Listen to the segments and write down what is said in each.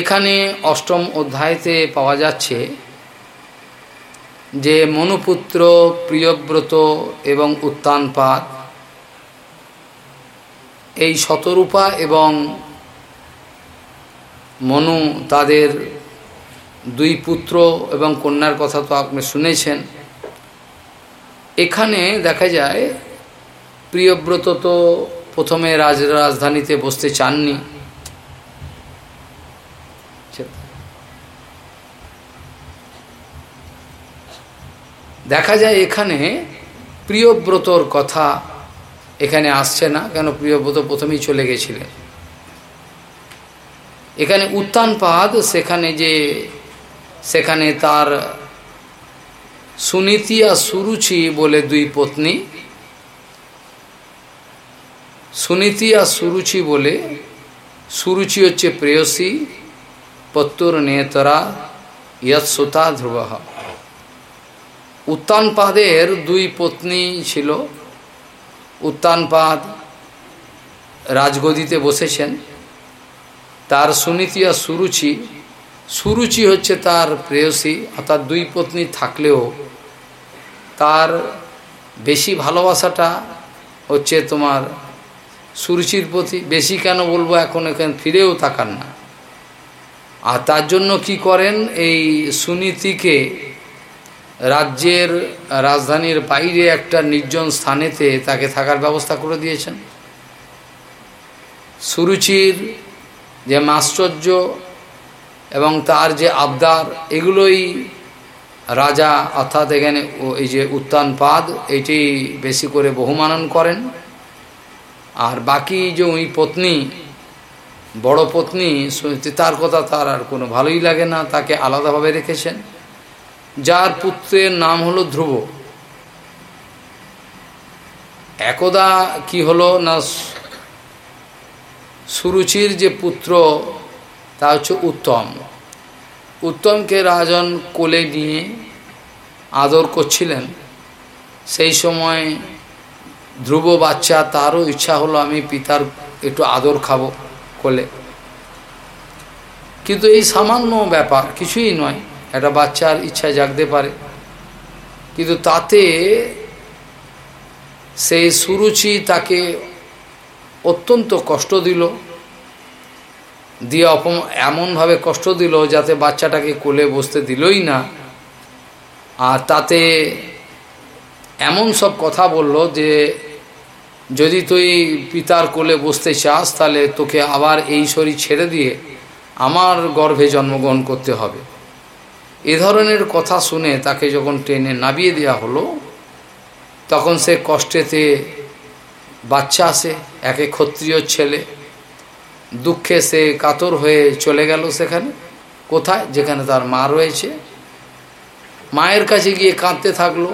এখানে অষ্টম অধ্যায়তে পাওয়া যাচ্ছে যে মনুপুত্র, প্রিয়ব্রত এবং উত্তানপাত এই শতরূপা এবং মনু তাদের দুই পুত্র এবং কন্যার কথা তো আপনি শুনেছেন। এখানে দেখা যায়, প্রিয়ব্রত তো প্রথমে রাজ রাজধানীতে বসতে চাননি। দেখা যায় এখানে প্রিয়ব্রতর কথা এখানে আসছে না, কেন প্রিয়ব্রত প্রথমেই চলে গেছিলেন। এখানে উত্তানপাদ সেখানে যে, সেখানে তার সুনীতি আর সুরুচি বলে দুই পত্নী সুনীতি আর সুরুচি বলে সুরুচি হচ্ছে প্রেয়সী, পত্তুর নেতরা ইয়ৎ সুতা ধ্রুব। উত্তানপাদের দুই পত্নী ছিল। উত্তানপাদ রাজগদিতে বসেছেন। তার সুনীতি আর সুরুচি। সুরুচি হচ্ছে তার প্রেয়সী অর্থাৎ দুই পত্নী থাকলেও তার বেশি ভালোবাসাটা হচ্ছে তোমার সুরুচির প্রতি। বেশি কেন বলব, এখন এখানে ফিরেও তাকান না। আর তার জন্য কি করেন? এই সুনীতিকে রাজ্যের রাজধানীর বাইরে একটা নির্জন স্থানেতে তাকে থাকার ব্যবস্থা করে দিয়েছেন। সুরুচির যে মাশ্চর্য এবং তার যে আবদার, এগুলোই রাজা অর্থাৎ এখানে এই যে উত্তানপাদ এটি বেশি করে বহুমানন করেন। আর বাকি যে ওই পত্নী, বড় পত্নী তার কথা তার আর কোনো ভালোই লাগে না, তাকে আলাদাভাবে রেখেছেন। যার পুত্রের নাম হলো ধ্রুব। একদা কি হলো না সুরুচির যে পুত্র, তা হচ্ছে উত্তম। উত্তমকে রাজন কোলে নিয়ে আদর করছিলেন। সেই সময় ধ্রুব বাচ্চা, তারও ইচ্ছা হলো আমি পিতার একটু আদর খাব কোলে। কিন্তু এই সামান্য ব্যাপার কিছুই নয়। একটা বাচ্চার ইচ্ছা জাগতে পারে। কিন্তু তাতে সেই সুরুচি তাকে অত্যন্ত কষ্ট দিল, দিয়ে অপম, এমনভাবে কষ্ট দিল যাতে বাচ্চাটাকে কোলে বসতে দিলই না। আর তাতে এমন সব কথা বলল যে, যদি তুই পিতার কোলে বসতে চাস, তাহলে তোকে আবার এই শরীর ছেড়ে দিয়ে আমার গর্ভে জন্মগ্রহণ করতে হবে। এ ধরনের কথা শুনে তাকে যখন ট্রেনে নামিয়ে দেওয়া হলো, তখন সে কষ্টেতে বাচ্চা আসে, একে ক্ষত্রিয় ছেলে। দুঃখে সে কাতর হয়ে চলে গেল সেখানে, কোথায়? যেখানে তার মা রয়েছে। মায়ের কাছে গিয়ে কাঁদতে থাকল।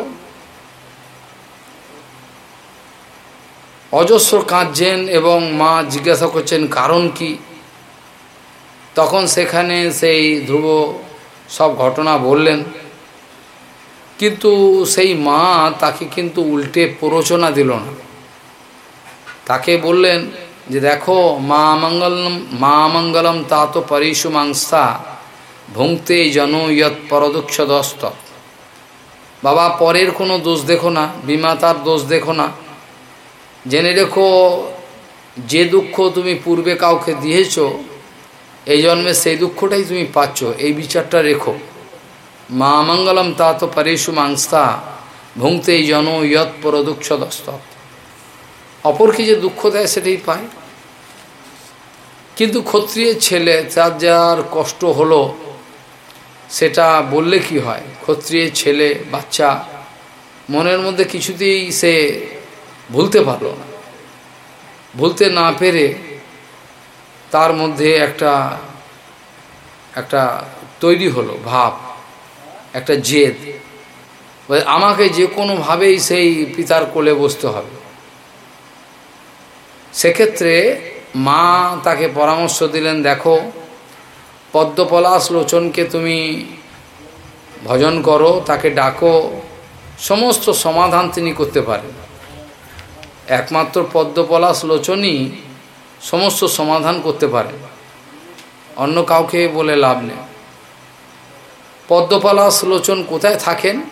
অজস্র কাঁদছেন এবং মা জিজ্ঞাসা করছেন, কারণ কি? তখন সেখানে সেই ধ্রুব সব ঘটনা বললেন। কিন্তু সেই মা তাকে কিন্তু উল্টে প্ররোচনা দিল না। তাকে বললেন যে, দেখো, মা মঙ্গলম মা মঙ্গলম তা তো পরিশু মাংসা ভুংতে জন ইয়ৎ পরদক্ষ দস্ত বাবা, পরের কোনো দোষ দেখো না, বিমাতার দোষ দেখো না। জেনে রেখো, যে দুঃখ তুমি পূর্বে কাউকে দিয়েছ এই জন্মে সেই দুঃখটাই তুমি পাচ্ছ। এই বিচারটা রেখো। মা মঙ্গলম তা তো পরেশু মাংসা ভুংতে জন ইয়ৎ পরদুঃখ দস্ত অপরকে যে দুঃখ দেয় সেটাই পায়। কিন্তু ক্ষত্রিয়ের ছেলে, তার যার কষ্ট হলো, সেটা বললে কি হয়? ক্ষত্রিয়ের ছেলে, বাচ্চা, মনের মধ্যে কিছুতেই সে ভুলতে পারল না। ভুলতে না পেরে তার মধ্যে একটা একটা তৈরি হলো, ভাব, একটা জেদ। আমাকে যে কোনোভাবেই সেই পিতার কোলে বসতে হবে। সেক্ষেত্রে মা তাকে পরামর্শ দিলেন, দেখো, পদ্মপলাশ লোচনকে তুমি ভজন করো, তাকে ডাকো, সমস্ত সমাধান তিনি করতে পারেন। একমাত্র পদ্মপলাশ লোচনই সমস্ত সমাধান করতে পারে। অন্য কাউকে বলে লাভ নেই। পদ্মপালাস লোচন কোথায় থাকেন?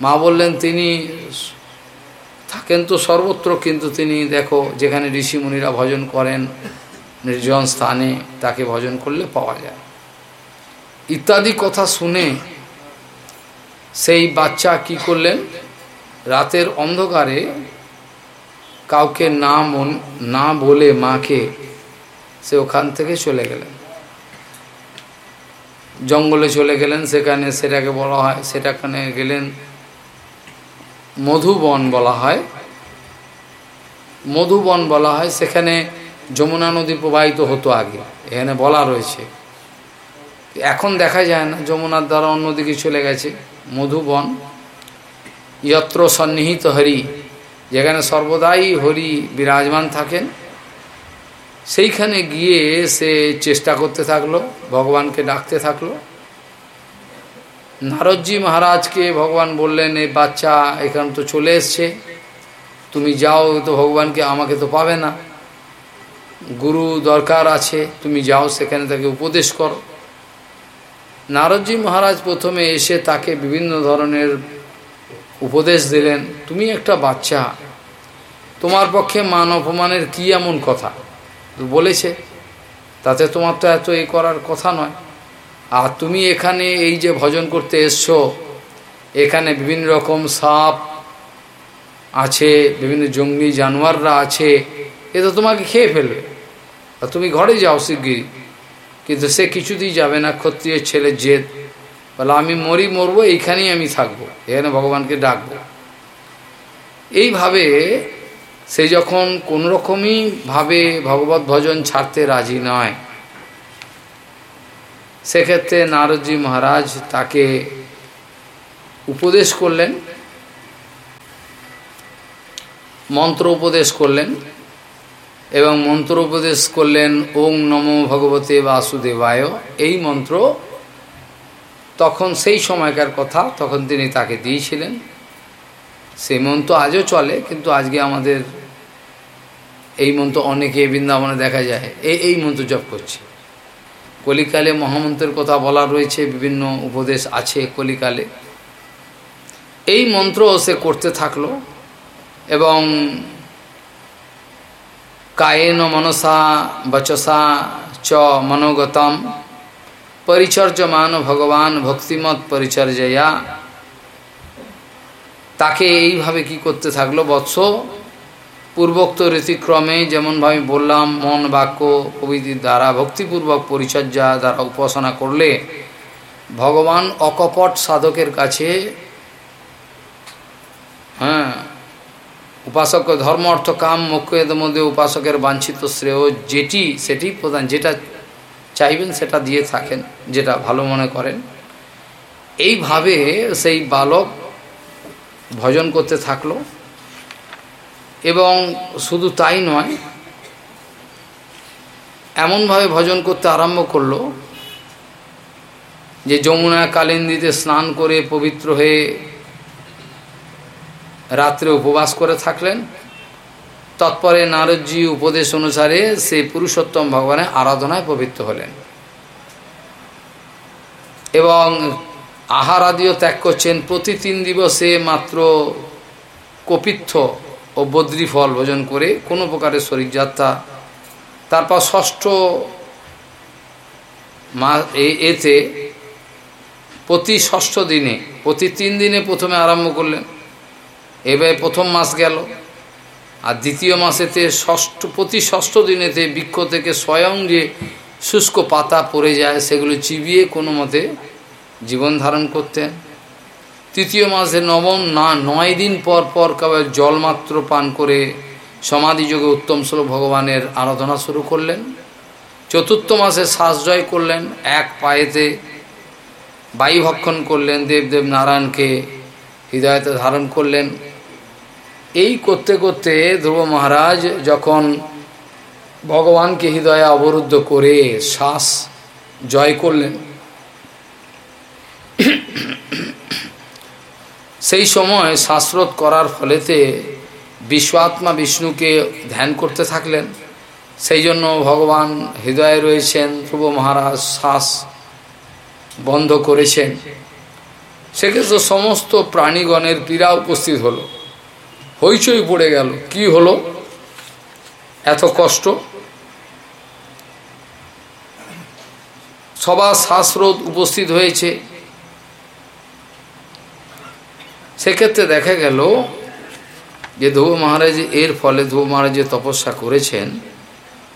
মা বললেন, তিনি থাকেন তো সর্বত্র, কিন্তু তিনি দেখো, যেখানে ঋষিমুনিরা ভজন করেন, নির্জন স্থানে তাকে ভজন করলে পাওয়া যায়। ইত্যাদি কথা শুনে সেই বাচ্চা কি করলেন? রাতের অন্ধকারে কাউকে না মন, না বলে মাকে, সে ওখান থেকে চলে গেলেন। জঙ্গলে চলে গেলেন, সেখানে সেটাকে বলা হয়, সেটাখানে গেলেন মধুবন বলা হয়। মধুবন বলা হয়, সেখানে যমুনা নদী প্রবাহিত হতো আগে, এখানে বলা রয়েছে। এখন দেখা যায় না, যমুনার দ্বারা অন্যদিকে চলে গেছে, মধুবন। যত্র সন্নিহিত হরি যেখানে সর্বদাই হরি বিরাজমান থাকেন, সেইখানে গিয়ে সে চেষ্টা করতে থাকল, ভগবানকে ডাকতে থাকল। নারদজি মহারাজকে ভগবান বললেন এই বাচ্চা, এখান তো চলে এসছে। তুমি যাও, তো ভগবানকে আমাকে তো পাবে না। গুরু দরকার আছে, তুমি যাও, সেখানে তাকে উপদেশ করো। নারদজি মহারাজ প্রথমে এসে তাকে বিভিন্ন ধরনের উপদেশ দিলেন, তুমি একটা বাচ্চা, তোমার পক্ষে মান অপমানের কী এমন কথা? বলেছে, তাতে তোমার তো এত এ করার কথা নয়। আর তুমি এখানে এই যে ভজন করতে এসছো, এখানে বিভিন্ন রকম সাপ আছে, বিভিন্ন জঙ্গলি জানোয়াররা আছে, এ তো তোমাকে খেয়ে ফেলবে। আর তুমি ঘরে যাও শিগগিরি কিন্তু সে কিছুতেই যাবে না ক্ষত্রিয় ছেলে জেদ। বলে আমি মরি মরবো, এইখানেই আমি থাকব, এখানে ভগবানকে ডাকবো। এইভাবে সে যখন কোনোরকমই ভাবে ভগবত ভজন ছাড়তে রাজি নয়, সেক্ষেত্রে নারদজি মহারাজ তাকে উপদেশ করলেন, মন্ত্র উপদেশ করলেন এবং মন্ত্র উপদেশ করলেন, ওং নমো ভগবতে বাসুদেবায়, এই মন্ত্র তখন সেই সময়কার কথা তখন তিনি তাকে দিয়েছিলেন। সেই মন্ত্র আজও চলে, কিন্তু আজকে আমাদের এই মন্ত্র অনেকে বৃন্দাবনে দেখা যায় এই এই মন্ত্র জপ করছে। কলিকালে মহামন্ত্রের কথা বলা রয়েছে, বিভিন্ন উপদেশ আছে কলিকালে। এই মন্ত্র সে করতে থাকল এবং কায়েন মনসা বচসা চ মনোগতম পরিচর্যমান ভগবান ভক্তিমত পরিচর্যয়া। তাকে এইভাবে কি করতে থাকল? বৎস পূর্বোক্ত রীতিক্রমে যেমনভাবে বললাম, মন, বাক্য প্রভৃতির দ্বারা ভক্তিপূর্বক পরিচর্যা দ্বারা উপাসনা করলে ভগবান অকপট সাধকের কাছে হ্যাঁ উপাসক ধর্ম, অর্থ, কাম মুখ্যের মধ্যে উপাসকের বাঞ্ছিত শ্রেয় যেটি, সেটি প্রধান, যেটা চাইবেন সেটা দিয়ে থাকেন, যেটা ভালো মনে করেন। এইভাবে সেই বালক ভজন করতে থাকল এবং শুধু তাই নয়, এমনভাবে ভজন করতে আরম্ভ করল যে যমুনা কালিন্দিতে স্নান করে পবিত্র হয়ে রাত্রে উপবাস করে থাকলেন। তৎপরে নারদজি উপদেশ অনুসারে সেই পুরুষোত্তম ভগবানের আরাধনায় পবিত্র হলেন। এবং আহার আদিও ত্যাগ করছেন। প্রতি তিন দিবসে মাত্র কপিত্থ ও বদ্রী ফল ভোজন করে কোনো প্রকারের শরীরযাত্রা। তারপর ষষ্ঠ এতে প্রতি ষষ্ঠ দিনে, প্রতি তিন দিনে প্রথমে আরম্ভ করলেন। এবার প্রথম মাস গেল। আর দ্বিতীয় মাসেতে ষষ্ঠ, প্রতি ষষ্ঠ দিনেতে বৃক্ষ থেকে স্বয়ং যে শুষ্ক পাতা পড়ে যায়, সেগুলো চিবিয়ে কোনো মতে জীবন ধারণ করতেন তৃতীয় মাসে নবম, না, নয় দিন পর পর কেবল জলমাত্র পান করে সমাধিযোগে উত্তম স্বরূপ ভগবানের আরাধনা শুরু করলেন। চতুর্থ মাসে শ্বাস জয় করলেন, এক পায়েতে বায়ুভক্ষণ করলেন, দেবদেব নারায়ণকে হৃদয়তে ধারণ করলেন। এই করতে করতে ধ্রুব মহারাজ যখন ভগবানকে হৃদয়ে অবরুদ্ধ করে শ্বাস জয় করলেন, সেই সময় শ্বাসরোধ করার ফলেতে বিশ্বাত্মা বিষ্ণুকে ধ্যান করতে থাকলেন। সেই জন্য ভগবান হৃদয়ে রয়েছেন, ধ্রুব মহারাজ শ্বাস বন্ধ করেছেন। সেক্ষেত্রে সমস্ত প্রাণীগণের পীড়া উপস্থিত হলো। হইচই পড়ে গেল। কি হলো? এত কষ্ট? সবার শ্বাসরোধ উপস্থিত হয়েছে। সেক্ষেত্রে দেখা গেল যে ধ্রুব মহারাজ এর ফলে ধ্রুব মহারাজ তপস্যা করেছেন,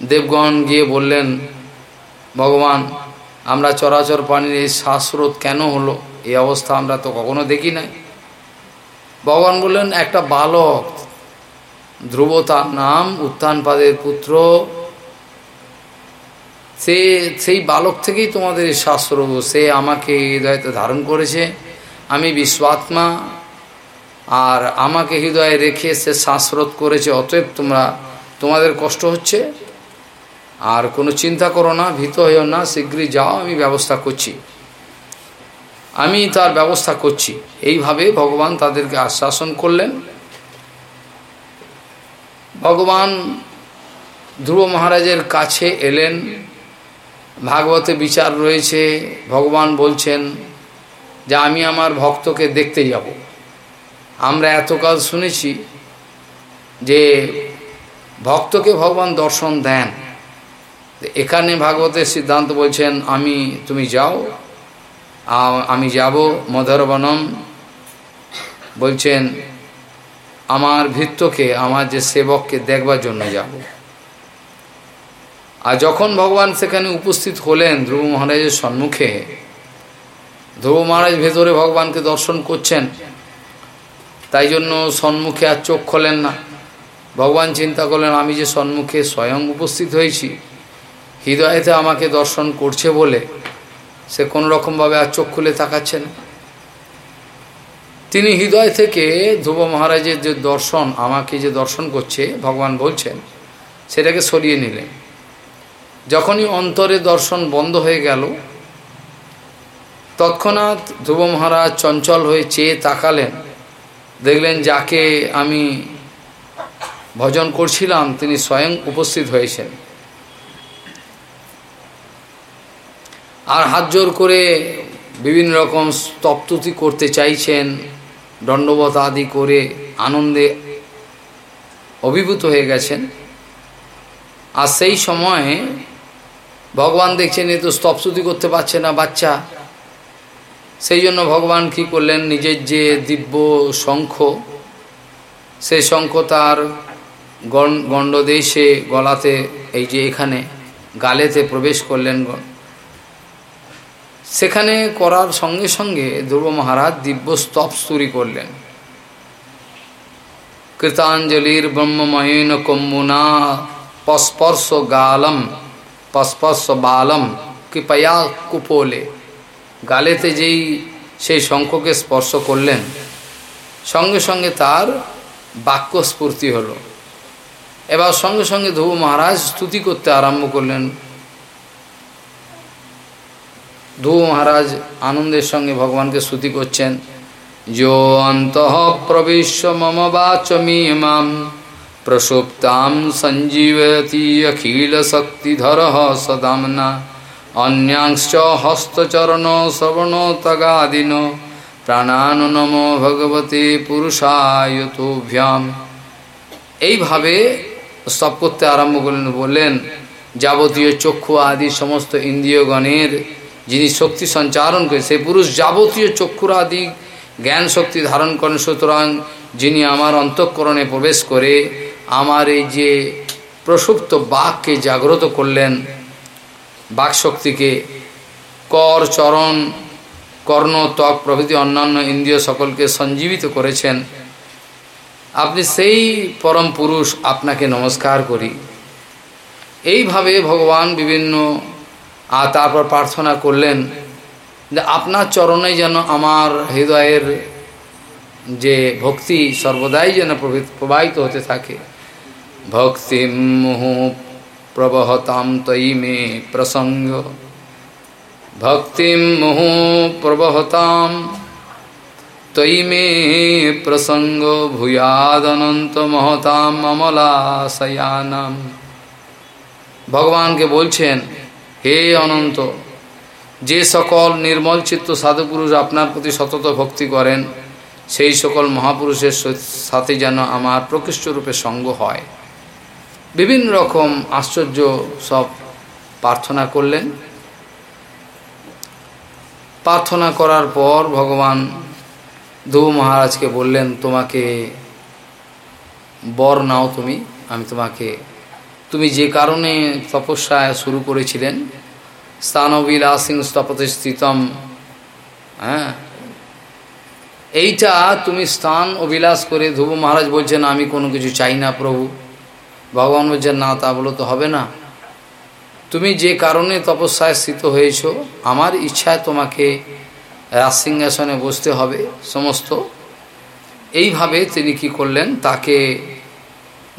দেবগণ গিয়ে বললেন, ভগবান, আমরা চরাচর পানির এই শ্বাসরোধ কেন হলো? এই অবস্থা আমরা তো কখনো দেখি নাই। ভগবান বললেন, একটা বালক ধ্রুব তার নাম উত্থানপাদের পুত্র, সে, সেই বালক থেকেই তোমাদের শ্বাসরোধ সে আমাকে হৃদয়তে ধারণ করেছে, আমি বিশ্বাত্মা আর আমাকে হৃদয়ে রেখে সে শ্বাসরোধ করেছে, অতএব তোমরা, তোমাদের কষ্ট হচ্ছে। আর কোনো চিন্তা করো না, ভীত হইও না শীঘ্রই যাও, আমি ব্যবস্থা করছি। আমি তার ব্যবস্থা করছি। এইভাবে ভগবান তাদেরকে আশ্বাসন করলেন। ভগবান ধ্রুব মহারাজের কাছে এলেন। ভাগবতে বিচার রয়েছে। ভগবান বলছেন, যে আমি আমার ভক্তকে দেখতে যাব। আমরা এতকাল শুনেছি যে ভক্তকে ভগবান দর্শন দেন। এখানে ভাগবতের সিদ্ধান্ত বলছেন, আমি, তুমি যাও। আমি যাব মধুরবনম বলছেন, আমার ভিত্তকে আমার যে সেবককে দেখবার জন্য যাব। আর যখন ভগবান সেখানে উপস্থিত হলেন, ধ্রুব মহারাজের সম্মুখে, ধ্রুব মহারাজ ভেতরে ভগবানকে দর্শন করছেন। তাই জন্য সম্মুখে আর চোখ খোলেন না। ভগবান চিন্তা করলেন, আমি যে সম্মুখে স্বয়ং উপস্থিত হয়েছি, হৃদয়েতে আমাকে দর্শন করছে বলে সে কোনো রকমভাবে আর চোখ খুলে তাকাচ্ছে না। তিনি হৃদয় থেকে ধ্রুব মহারাজের যে দর্শন, আমাকে যে দর্শন করছে, ভগবান বলছেন, সেটাকে সরিয়ে নিলেন। যখনই অন্তরে দর্শন বন্ধ হয়ে গেল, তৎক্ষণাৎ ধ্রুব মহারাজ চঞ্চল হয়ে চেয়ে তাকালেন। দেখলেন, যাকে আমি ভজন করছিলাম, তিনি স্বয়ং উপস্থিত হয়েছেন। আর হাত জোর করে বিভিন্ন রকম স্তপ্তুতি করতে চাইছেন, দণ্ডবত আদি করে আনন্দে অভিভূত হয়ে গেছেন। আর সেই সময়ে ভগবান দেখছেন এ তো স্তপস্তুতি করতে পারছে না বাচ্চা। সেই জন্য ভগবান কি করলেন? নিজের যে দিব্য শঙ্খ সেই শঙ্খ তার গণ্ডদেশে গলাতে, এই যে এখানে গালেতে প্রবেশ করলেন সেখানে করার সঙ্গে সঙ্গে ধ্রুব মহারাজ দিব্য স্তব স্তুরি করলেন। কৃতাঞ্জলির ব্রহ্মময়ীন কম্বুনা পস্পর্শ গালম, পস্পর্শ বালম, কৃপয়া কুপোলে। গালেতে যেই সেই শঙ্খকে স্পর্শ করলেন, সঙ্গে সঙ্গে তার বাক্য স্ফূর্তি হলো। এবার সঙ্গে সঙ্গে ধ্রুব মহারাজ স্তুতি করতে আরম্ভ করলেন। ধ্রুব মহারাজ আনন্দের সঙ্গে ভগবানকে স্তুতি করছেন। যো অন্ত প্রবিশ্ব মম বাচমিমাম প্রসুপ্তাম সঞ্জীবতী অখিল শক্তিধর সদামনা অন্যাংশ হস্তচরণ শ্রবণ তগাদিন প্রাণান নম ভগবতে পুরুষায় তোভ্যাম এইভাবে স্তব করতে আরম্ভ করলেন, বললেন, যাবতীয় চক্ষু আদি সমস্ত ইন্দ্রিয়গণের যিনি শক্তি সঞ্চারণ করে সেই পুরুষ যাবতীয় চক্ষুর আদি জ্ঞান শক্তি ধারণ করেন। সুতরাং যিনি আমার অন্তঃকরণে প্রবেশ করে আমার এই যে প্রসুপ্ত বাঘকে জাগ্রত করলেন বাকশক্তিকে কর, চরণ, কর্ণ, ত্বক প্রভৃতি অন্যান্য ইন্দ্রিয় সকলকে সঞ্জীবিত করেছেন। আপনি সেই পরম পুরুষ আপনাকে নমস্কার করি। এইভাবে ভগবান বিভিন্ন আর তারপর প্রার্থনা করলেন যে আপনার চরণে যেন আমার হৃদয়ের যে ভক্তি সর্বদাই যেন প্রবাহিত হতে থাকে। ভক্তি মুহ প্রবহতাম তৈ মে প্রসঙ্গ। ভক্তি মুহ প্রবহতাম তৈ মে প্রসঙ্গ ভূয়াদনন্ত মহতাম অমলাশয়ানাম। ভগবানকে বলছেন হে অনন্ত, যে সকল নির্মল চিত্ত সাধুপুরুষ আপনার প্রতি সতত ভক্তি করেন, সেই সকল মহাপুরুষের সাথে যেন আমার প্রকৃষ্ট রূপে সঙ্গ হয়। বিভিন্ন রকম আশ্চর্য সব প্রার্থনা করলেন। প্রার্থনা করার পর ভগবান ধ্রুব মহারাজকে বললেন, তোমাকে বর নাও তুমি, আমি তোমাকে তুমি যে কারণে তপস্যা শুরু করেছিলেন স্থানবিলাসিং স্তপতে স্থিতম হ্যাঁ? এইটা তুমি স্থান অভিলাষ করে ধ্রুব মহারাজ বলছেন, আমি কোনো কিছু চাই না প্রভু। ভগবান বলছেন, না, তা বলো তো হবে না। তুমি যে কারণে তপস্যায় স্থিত হয়েছ, আমার ইচ্ছায় তোমাকে রাজসিংহাসনে বসতে হবে সমস্ত। এইভাবে তিনি কি করলেন? তাকে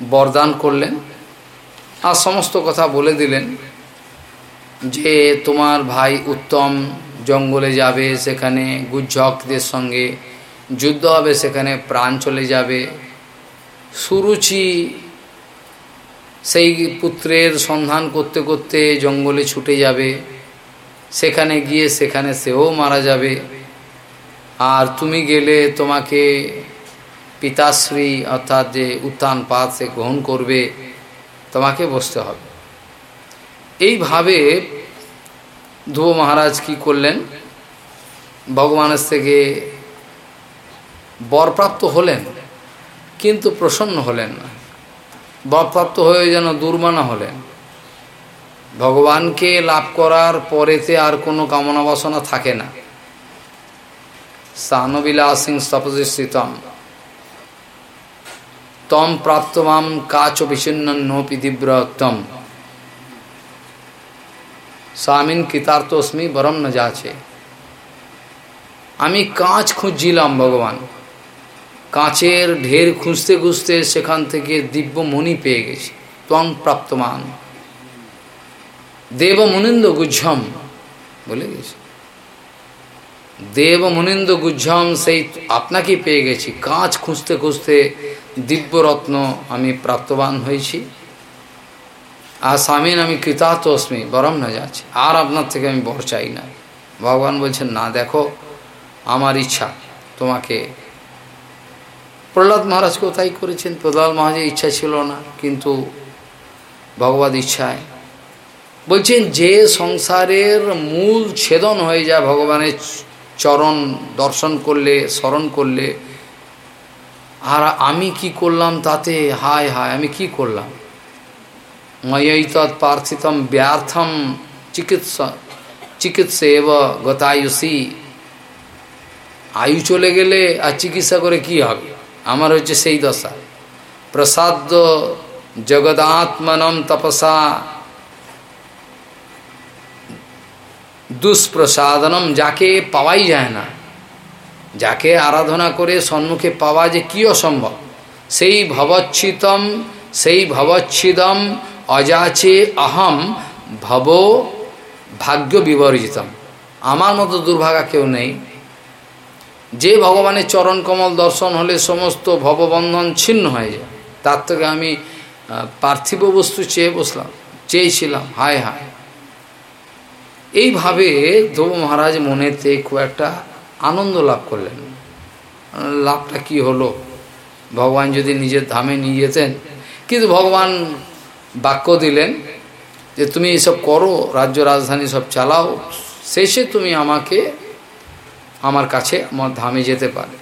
বরদান করলেন। আর সমস্ত কথা বলে দিলেন যে তোমার ভাই উত্তম জঙ্গলে যাবে সেখানে গুজ্জকদের সঙ্গে যুদ্ধ হবে, সেখানে প্রাণ চলে যাবে। সুরুচি সেই পুত্রের সন্ধান করতে করতে জঙ্গলে ছুটে যাবে। সেখানে গিয়ে সেখানে সেও মারা যাবে। আর তুমি গেলে তোমাকে পিতাশ্রী অর্থাৎ যে উত্থান পাত সে গ্রহণ করবে। তোমাকে বসতে হবে। এইভাবে ধ্রুব মহারাজ কি করলেন? ভগবানের থেকে বরপ্রাপ্ত হলেন, কিন্তু প্রসন্ন হলেন না। বরপ্রাপ্ত হয়ে যেন দুর্মানা হলেন। ভগবানকে লাভ করার পরেতে আর কোনো কামনা বাসনা থাকে না। স্থানবিলাসিং স্থপতিস্থিতম তম প্রাপ্তমাম কাচ বিচ্ছিন্ন তীব্রতম স্বামীন কৃতার্থস্মি বরম না যাচ্ছে আমি কাঁচ খুঁজছিলাম ভগবান। কাঁচের ঢের খুঁজতে খুঁজতে সেখান থেকে দিব্য মণি পেয়ে গেছি। ত্বং প্রাপ্তমান দেব মুনিন্দ গুজ্জম বলে গেছি। দেব মুনিন্দ গুজ্জম সেই আপনাকেই পেয়ে গেছি। কাঁচ খুঁজতে খুঁজতে দিব্যরত্ন আমি প্রাপ্তবান হয়েছি। আর স্বামীন আমি কৃতার্থ অস্মি, বরম না যাচ্ছি। আর আপনার থেকে আমি বর চাই না। ভগবান বলছেন, না, দেখো, আমার ইচ্ছা, তোমাকে। প্রহ্লাদ মহারাজকেও তাই করেছেন? প্রহ্লাদ মহারাজের ইচ্ছা ছিল না, কিন্তু ভগবত ইচ্ছায়। বলছেন, যে সংসারের মূল ছেদন হয়ে যায় ভগবানের চরণ দর্শন করলে, স্মরণ করলে, আর আমি কি করলাম তাতে? হায় হায়, আমি কি করলাম? ময়ই তৎপ্রার্থিতম ব্যর্থম চিকিৎসা চিকিৎসা এব গতায়ুষী আয়ু চলে গেলে আর চিকিৎসা করে কি হবে? আমার হচ্ছে সেই দশা। প্রসাদ জগদাত্মনম তপসা দুষ্প্রসাদনম যাকে পাওয়াই যায় না। যাকে আরাধনা করে সম্মুখে পাওয়া যে কি অসম্ভব। সেই ভবচ্ছিতম, সেই ভবচ্ছিদম, অজাচে অহম ভব ভাগ্য বিবর্জিতম। আমার মতো দুর্ভাগা কেউ নেই। যে ভগবানের চরণ কমল দর্শন হলে সমস্ত ভববন্ধন ছিন্ন হয়ে যায়। তার থেকে আমি পার্থিব বস্তু চেয়ে বসলাম, চেয়েছিলাম, হায় হায়। এইভাবে ধ্রুব মহারাজ মনেতে খুব একটা আনন্দ লাভ করলেন। লাভটা কি হলো? ভগবান যদি নিজের ধামে নিয়ে যেতেন, কিন্তু ভগবান বাক্য দিলেন যে, তুমি এসব করো, রাজ্য রাজধানী সব চালাও, শেষে তুমি আমাকে, আমার কাছে, আমার ধামে যেতে পারে।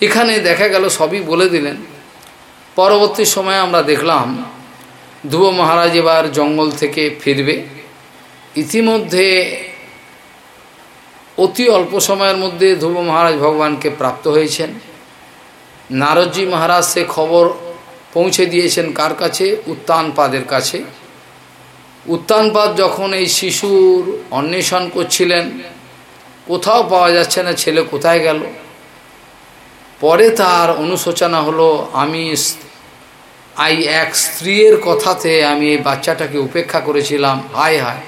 এখানে দেখা গেল, সবই বলে দিলেন। পরবর্তী সময়ে আমরা দেখলাম ধ্রুব মহারাজ এবার জঙ্গল থেকে ফিরবে। ইতিমধ্যে অতি অল্প সময়ের মধ্যে ধ্রুব মহারাজ ভগবানকে প্রাপ্ত হয়েছেন। নারদজি মহারাজ সে খবর পৌঁছে দিয়েছেন কার কাছে? উত্তানপাদের কাছে। উত্তানপাদ যখন এই শিশুর অন্বেষণ করছিলেন, কোথাও পাওয়া যাচ্ছে না, ছেলে কোথায় গেল? পরে তার অনুশোচনা হলো, আমি আই এক স্ত্রীর কথাতে আমি এই বাচ্চাটাকে উপেক্ষা করেছিলাম, হায় হায়।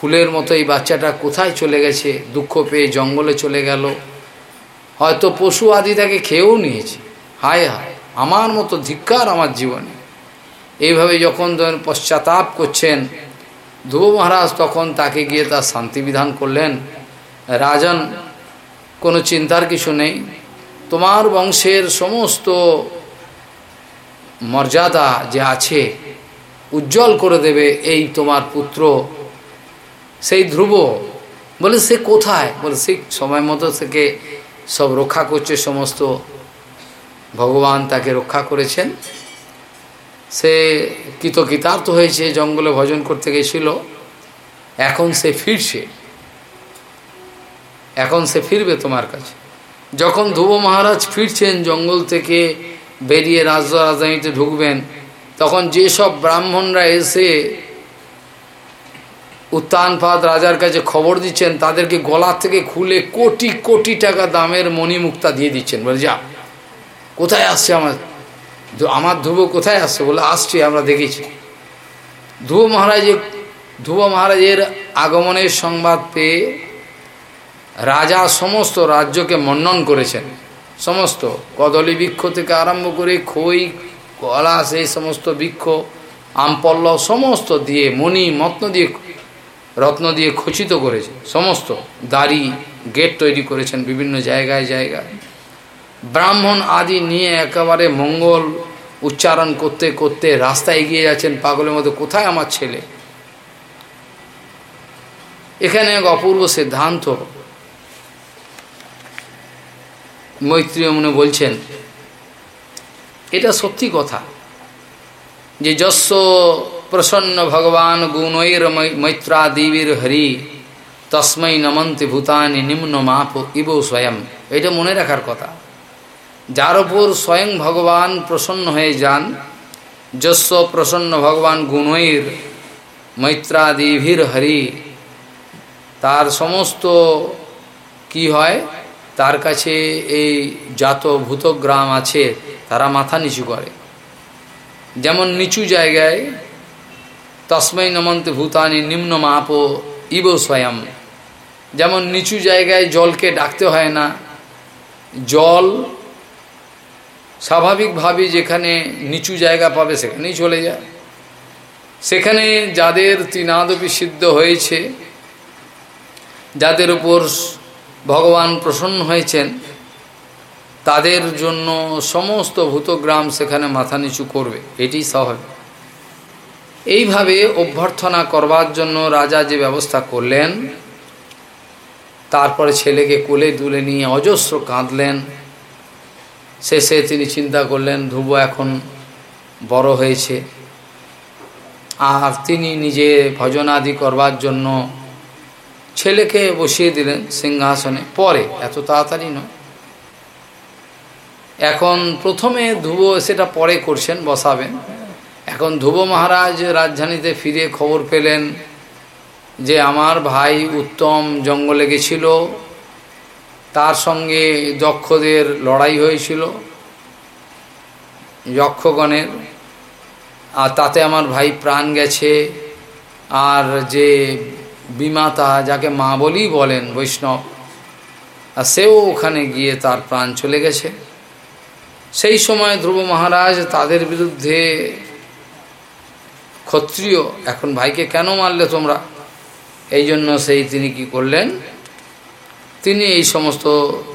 ফুলের মতো এই বাচ্চাটা কোথায় চলে গেছে, দুঃখ পেয়ে জঙ্গলে চলে গেল। হয়তো পশু আদি তাকে খেয়েও নিয়েছে। হায় হায়, আমার মতো ধিক্কার আমার জীবনে। এইভাবে যখন ধরেন পশ্চাতাপ করছেন, ধ্রুব মহারাজ তখন তাকে গিয়ে তার শান্তি বিধান করলেন। রাজন, কোনো চিন্তার কিছু নেই। তোমার বংশের সমস্ত মর্যাদা যে আছে, উজ্জ্বল করে দেবে এই তোমার পুত্র সেই ধ্রুব। বলে, সে কোথায়? বলে, সে সময় মতো থেকে সব রক্ষা করছে, সমস্ত ভগবান তাকে রক্ষা করেছেন। সে কৃতকৃতার্থ হয়েছে, জঙ্গলে ভজন করতে গেছিল। এখন সে ফিরছে। এখন সে ফিরবে তোমার কাছে। যখন ধ্রুব মহারাজ ফিরছেন, জঙ্গল থেকে বেরিয়ে রাজ রাজধানীতে ঢুকবেন, তখন যেসব ব্রাহ্মণরা এসে উত্তানপাদ রাজার কাছে খবর দিচ্ছেন, তাদেরকে গলা থেকে খুলে কোটি কোটি টাকা দামের মণিমুক্তা দিয়ে দিচ্ছেন। বলে, যা, কোথায় আসছে আমার? আমার ধ্রুব কোথায় আসছে? বলে, আসছে, আমরা দেখেছি। ধ্রুব মহারাজের ধ্রুব মহারাজের আগমনের সংবাদ পেয়ে রাজা সমস্ত রাজ্যকে মন্নন করেছেন। সমস্ত কদলী বৃক্ষ থেকে আরম্ভ করে খই, কলা, সেই সমস্ত বৃক্ষ, আমপল্ল, সমস্ত দিয়ে মণি, মত্ন দিয়ে রত্ন দিয়ে খচিত করেছে। সমস্ত দাড়ি, গেট তৈরি করেছেন বিভিন্ন জায়গায় জায়গায়। ব্রাহ্মণ আদি নিয়ে একেবারে মঙ্গল উচ্চারণ করতে করতে রাস্তায় এগিয়ে যাচ্ছেন পাগলের মতো, কোথায় আমার ছেলে? এখানে এক অপূর্ব সিদ্ধান্ত মৈত্রীয় মনে বলছেন, এটা সত্যি কথা যে যস্য প্রসন্ন ভগবান গুণৈর মৈত্রা দেবীর হরি, তস্মৈ নমন্তি ভূতানি নিম্ন মাপ ইব স্বয়ং। এটা মনে রাখার কথা। যার ওপর স্বয়ং ভগবান প্রসন্ন হয়ে যান যস্য প্রসন্ন ভগবান গুণৈর মৈত্রাদিভির হরি, তার সমস্ত কি হয়? তার কাছে এই জাত ভূতগ্রাম আছে, তারা মাথা নিচু করে। যেমন নিচু জায়গায় তসময় নমন্ত ভূতানি নিম্ন মাপ ইব স্বয়ং। যেমন নিচু জায়গায় জলকে ডাকতে হয় না, জল স্বাভাবিকভাবে যেখানে নিচু জায়গা পাবে সেখানেই চলে যায়। সেখানে যাদের তৃণাদপি সিদ্ধ হয়েছে, যাদের উপর ভগবান প্রসন্ন হয়েছেন, তাদের জন্য সমস্ত ভূতগ্রাম সেখানে মাথা নিচু করবে। এটি স্বাভাবিক। এইভাবে অভ্যর্থনা করবার জন্য রাজা যে ব্যবস্থা করলেন, তারপরে ছেলেকে কোলে তুলে নিয়ে অজস্র কাঁদলেন। শেষে তিনি চিন্তা করলেন ধ্রুব এখন বড় হয়েছে। আর তিনি নিজে ভজনাদি করবার জন্য ছেলেকে বসিয়ে দিলেন সিংহাসনে। পরে, এত তাড়াতাড়ি নয়। এখন প্রথমে ধ্রুব সেটা পরে করছেন, বসাবেন। এখন ধ্রুব মহারাজ রাজধানীতে ফিরে খবর পেলেন যে আমার ভাই উত্তম জঙ্গলে গেছিল। তার সঙ্গে যক্ষদের লড়াই হয়েছিল, যক্ষগণের। আর তাতে আমার ভাই প্রাণ গেছে। আর যে বিমাতা যাকে মা বলি বলেন বৈষ্ণব, আর সেও ওখানে গিয়ে তার প্রাণ চলে গেছে। সেই সময় ধ্রুব মহারাজ তাদের বিরুদ্ধে ক্ষত্রিয়, এখন ভাইকে কেন মারলে তোমরা? এই জন্য সেই তিনি কি করলেন? তিনি এই সমস্ত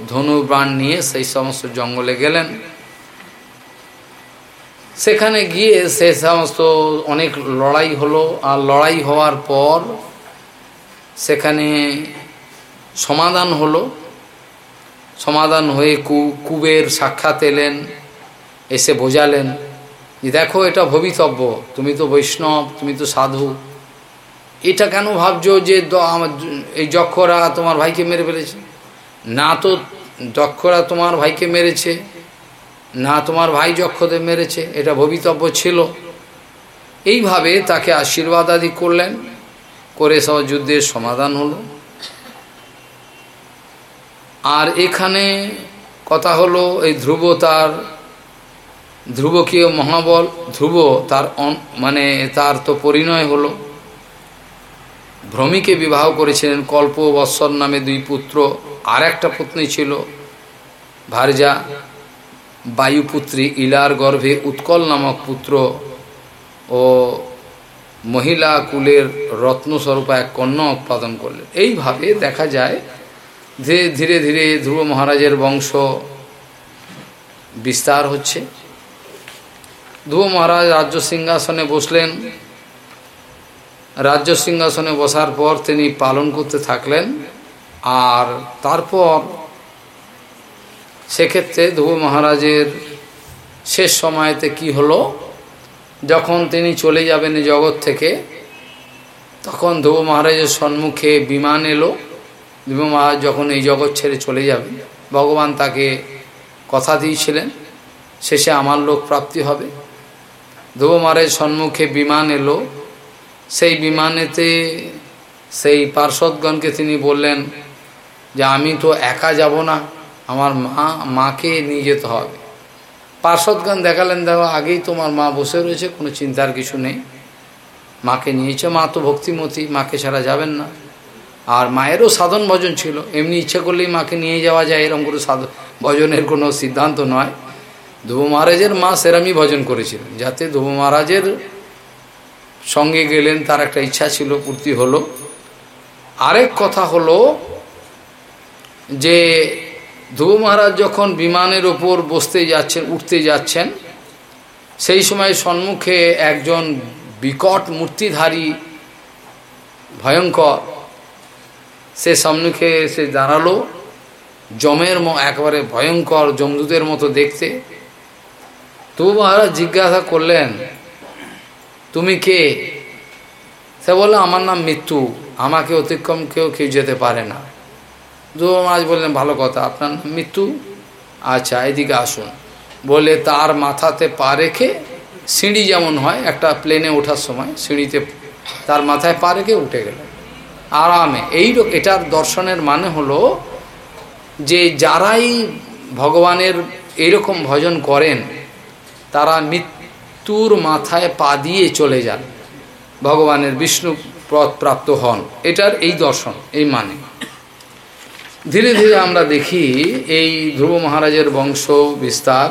ধনু প্রাণ নিয়ে সেই সমস্ত জঙ্গলে গেলেন। সেখানে গিয়ে সে সমস্ত অনেক লড়াই হলো, আর লড়াই হওয়ার পর সেখানে সমাধান হলো। সমাধান হয়ে কু, কুবের সাক্ষাৎ এলেন, এসে বোঝালেন যে দেখো এটা ভবিতব্য, তুমি তো বৈষ্ণব, তুমি তো সাধু। এটা কেন ভাবছ যে আমার এই যক্ষরা তোমার ভাইকে মেরে ফেলেছে? না তো যক্ষরা তোমার ভাইকে মেরেছে, না তোমার ভাই যক্ষদের মেরেছে, এটা ভবিতব্য ছিল। এইভাবে তাকে আশীর্বাদ আদি করলেন, করে সব যুদ্ধের সমাধান হলো। আর এখানে কথা হলো এই ধ্রুব তার ধ্রুবকীয় মহাবল, ধ্রুব তার মানে তার তো পরিণয় হলো। ভ্রমিকে বিবাহ করেছিলেন কল্প বৎসর নামে দুই পুত্র আর একটা পত্নী ছিল ভারজা বায়ুপুত্রী ইলার গর্ভে উৎকল নামক পুত্র ও মহিলা কুলের রত্নস্বরূপ এক কন্যা উৎপাদন করলেন। এইভাবে দেখা যায় যে ধীরে ধীরে ধ্রুব মহারাজের বংশ বিস্তার হচ্ছে। ধ্রুব মহারাজ, রাজ্য সিংহাসনে বসলেন। রাজ্য সিংহাসনে বসার পর তিনি পালন করতে থাকলেন। আর তারপর সেক্ষেত্রে ধ্রুব মহারাজের শেষ সময়তে কি হলো? যখন তিনি চলে যাবেন জগৎ থেকে, তখন ধ্রুব মহারাজের সম্মুখে বিমান এলো। ধ্রুব মহারাজ যখন এই জগৎ ছেড়ে চলে যাবেন, ভগবান তাকে কথা দিয়েছিলেন, শেষে আমার লোক প্রাপ্তি হবে। ধ্রুব মহারাজের সম্মুখে বিমান এলো। সেই বিমানেতে সেই পার্শ্বদগণকে তিনি বললেন, যে আমি তো একা যাব না, আমার মা, মাকে নিয়ে যেতে হবে। পার্শ্বদগণ দেখালেন, দেখো, আগেই তোমার মা বসে রয়েছে, কোনো চিন্তার কিছু নেই। মাকে নিয়েছে, মা তো ভক্তিমতী, মাকে ছাড়া যাবেন না। আর মায়েরও সাধন ভজন ছিল। এমনি ইচ্ছে করলেই মাকে নিয়ে যাওয়া যায়, এরকম কোনো সাধন ভজনের কোনো সিদ্ধান্ত নয়। ধ্রুব মহারাজের মা সেরামই ভজন করেছিলেন যাতে ধ্রুব মহারাজের সঙ্গে গেলেন, তার একটা ইচ্ছা ছিল, পূর্তি হলো। আরেক কথা হলো যে ধ্রুব মহারাজ যখন বিমানের ওপর বসতে যাচ্ছেন, উঠতে যাচ্ছেন, সেই সময় সম্মুখে একজন বিকট মূর্তিধারী, ভয়ঙ্কর, সে সম্মুখে এসে দাঁড়াল, জমের একবারে ভয়ঙ্কর জমদূতের মতো দেখতে। তবু মহারাজ জিজ্ঞাসা করলেন, তুমি কে? সে বলল, আমার নাম মৃত্যু, আমাকে অতিক্রম কেউ কেউ যেতে পারে না। ধ্রুব মহারাজ বললেন, ভালো কথা, আপনার নাম মৃত্যু? আচ্ছা এদিকে আসুন। বলে তার মাথাতে পা রেখে সিঁড়ি যেমন হয়, একটা প্লেনে ওঠার সময় সিঁড়িতে তার মাথায় পা রেখে উঠে গেল। আরামে, এই এটার দর্শনের মানে হলো যে যারাই ভগবানের এইরকম ভজন করেন তারা মৃত্যুর মাথায় পা দিয়ে চলে যান। ভগবানের বিষ্ণু পথ প্রাপ্ত হন। এটার এই দর্শন, এই মানে। ধীরে ধীরে আমরা দেখি এই ধ্রুব মহারাজের বংশ বিস্তার।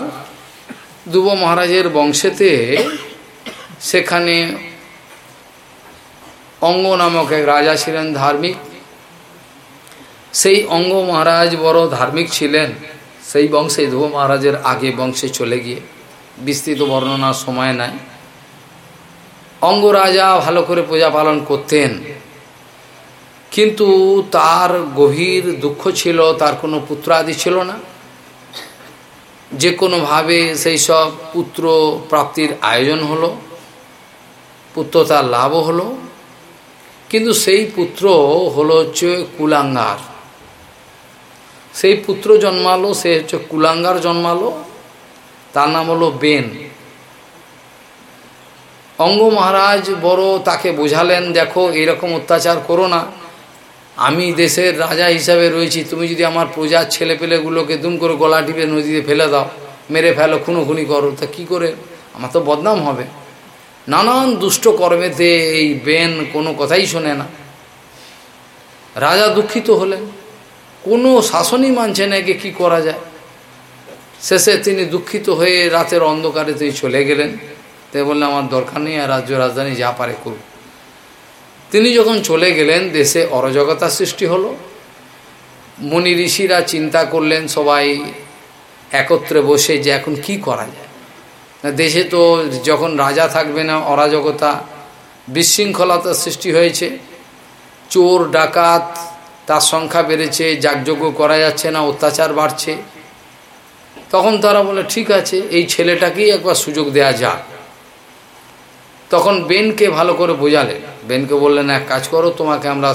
ধ্রুব মহারাজের বংশেতে সেখানে অঙ্গ নামক এক রাজা ছিলেন ধার্মিক। সেই অঙ্গ মহারাজ বড় ধার্মিক ছিলেন। সেই বংশে ধ্রুব মহারাজের আগে বংশে চলে গিয়ে। বিস্তৃত বর্ণনার সময় নাই। অঙ্গ রাজা ভালো করে পূজা পালন করতেন। কিন্তু তার গভীর দুঃখ ছিল, তার কোনো পুত্র আদি ছিল না। যে কোনোভাবে সেই সব পুত্র প্রাপ্তির আয়োজন হলো, পুত্র তার লাভও হলো। কিন্তু সেই পুত্র হলো হচ্ছে কুলাঙ্গার। সেই পুত্র জন্মালো, সে হচ্ছে কুলাঙ্গার জন্মালো। তার নাম হলো বেন। অঙ্গ মহারাজ বড় তাকে বোঝালেন, দেখো, এরকম অত্যাচার করো না। আমি দেশের রাজা হিসাবে রয়েছি, তুমি যদি আমার প্রজার ছেলেপেলেগুলোকে দুম করে গলা টিপে নদীতে ফেলে দাও, মেরে ফেলো, খুনোখুনি করো, তা কী করে? আমার তো বদনাম হবে। নানান দুষ্ট কর্মেতে এই বেন কোনো কথাই শোনে না। রাজা দুঃখিত হলেন। কোনো শাসনই মানছে না একে কী করা যায়। শেষে তিনি দুঃখিত হয়ে রাতের অন্ধকারে তিনি চলে গেলেন। তাই বললেন, আমার দরকার নেই, আর রাজ্য রাজধানী যা পারে করুক তিনি যখন চলে গেলেন, দেশে অরাজকতা সৃষ্টি হলো। মুনি ঋষিরা চিন্তা করলেন, সবাই একত্রে বসে যে এখন কি করা যায়। দেশে তো যখন রাজা থাকবে না, অরাজকতা বিশৃঙ্খলতার সৃষ্টি হয়েছে। চোর, ডাকাত, তার সংখ্যা বেড়েছে, যাগযজ্ঞ করা যাচ্ছে না, অত্যাচার বাড়ছে। তখন তারা বলে, ঠিক আছে, এই ছেলেটাকেই একবার সুযোগ দেয়া যাক। তখন বেনকে ভালো করে বোঝালেন। বেনকে বললেন, এক কাজ করো, তোমাকে আমরা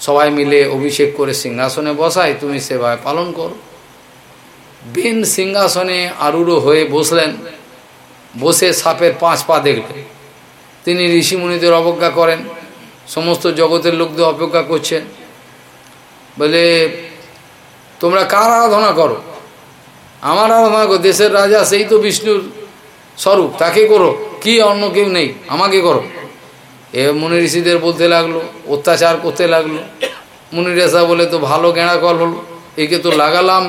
সবাই মিলে অভিষেক করে সিংহাসনে বসাই, তুমি সেভাবে পালন করো। বেন সিংহাসনে আরুড়ো হয়ে বসলেন। বসে সাপের পাঁচ পা দেখলেন। তিনি ঋষিমুনিদের অবজ্ঞা করেন, সমস্ত জগতের লোকদের অপেক্ষা করছেন। বলে, তোমরা কার আরাধনা করো? আমার আরাধনা করো দেশের রাজা সেই তো বিষ্ণুর স্বরূপ, তাকে করো। কি অন্য কেউ নেই, আমাকে করো। এ মুনি ঋষিদের বলতে লাগল, অত্যাচার করতে লাগল। মুনি রেসা বলে, তো ভালো গেঁড়া কল হলো, একে তো লাগালাম,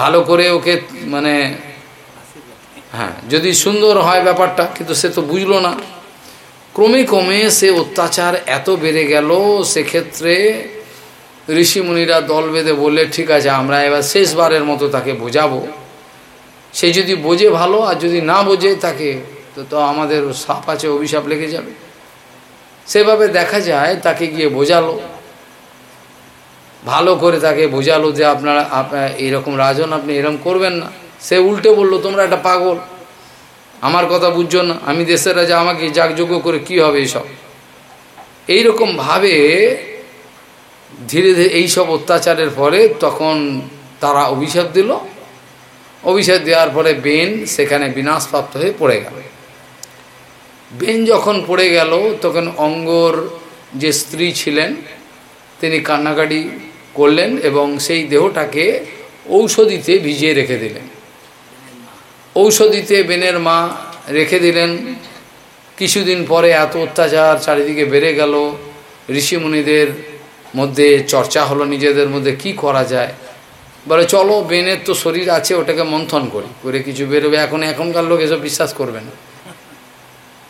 ভালো করে ওকে মানে হ্যাঁ যদি সুন্দর হয় ব্যাপারটা, কিন্তু সে তো বুঝলো না। ক্রমে ক্রমে সে অত্যাচার এত বেড়ে গেল, সেক্ষেত্রে ঋষিমুনিরা দল বেঁধে বললে, ঠিক আছে, আমরা এবার শেষবারের মতো তাকে বোঝাবো। সে যদি বোঝে ভালো, আর যদি না বোঝে তাকে, তো তো আমাদের সাপ আছে, অভিশাপ লেগে যাবে। সেভাবে দেখা যায়, তাকে গিয়ে বোঝালো। ভালো করে তাকে বোঝালো যে, আপনারা এরকম রাজন আপনি এরকম করবেন না। সে উল্টে বলল, তোমরা একটা পাগল। আমার কথা বুঝছ না। আমি দেশের রাজা, আমাকে যাগযোগ্য করে কি হবে এইসব এইরকমভাবে ধীরে ধীরে এইসব অত্যাচারের পরে তখন তারা অভিশাপ দিল। অভিশাপ দেওয়ার পরে বেন সেখানে বিনাশপ্রাপ্ত হয়ে পড়ে গেল। বেন যখন পড়ে গেল, তখন অঙ্গর যে স্ত্রী ছিলেন, তিনি কান্নাকাটি করলেন এবং সেই দেহটাকে ঔষধিতে ভিজিয়ে রেখে দিলেন। ঔষধিতে বেনের মা রেখে দিলেন। কিছুদিন পরে এত অত্যাচার চারিদিকে বেড়ে গেল। ঋষিমুনিদের মধ্যে চর্চা হলো নিজেদের মধ্যে কি করা যায়? বলে, চলো, বেনের তো শরীর আছে, ওটাকে মন্থন করি। করে কিছু বেরোবে। এখন এখনকার লোক এসব বিশ্বাস করবে না।